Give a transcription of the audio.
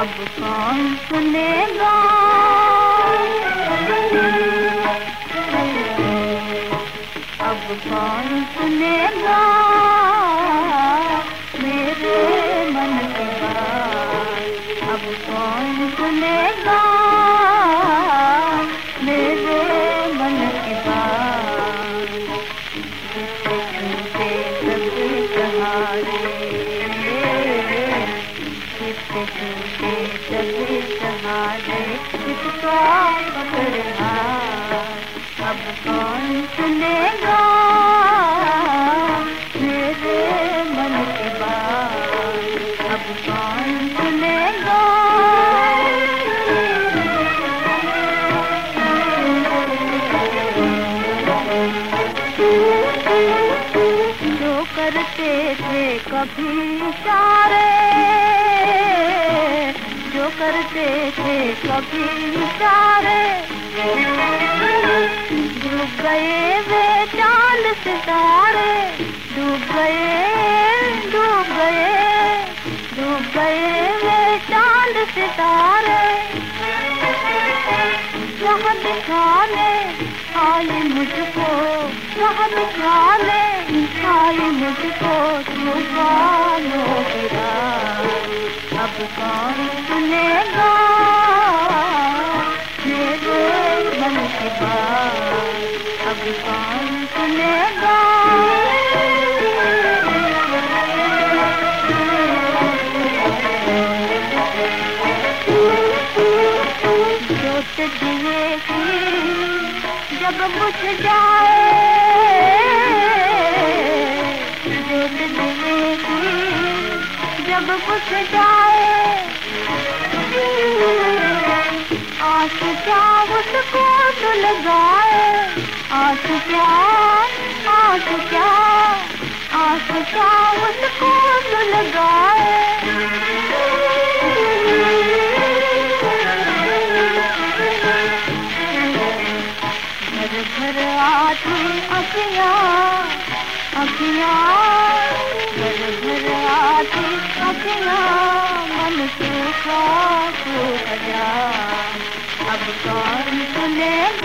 अब कौन सुनेगा? कौन सुनेगा मेरे मन की बात अब कौन सुनेगा मेरे मन की बात झूठे सभी सहारे झूठे सभी सहारे किसका पकड़ना अब कौन सुनेगा जो करते थे कभी इशारे, जो करते थे कभी इशारे, डूब गए वे चाँद सितारे, डूब गए डूब गए डूब गए वे चाँद सितारे। वहाँ दिखाने आई मुझको वहाँ दिखाने आई मुझको तूफानों की अब कौन सुनेगा? मेरे मन की बात। अब कौन सुनेगा? जोत दिए की जब बुझ जाए दिए की जब बुझ जाए, आस क्या उसको सुलगाए आस क्या आस क्या आस क्या उसको सुलगाए आती अखियाँ अखियाँ घर घर आती अखियाँ मन सूख जा अब कौन सुनेगा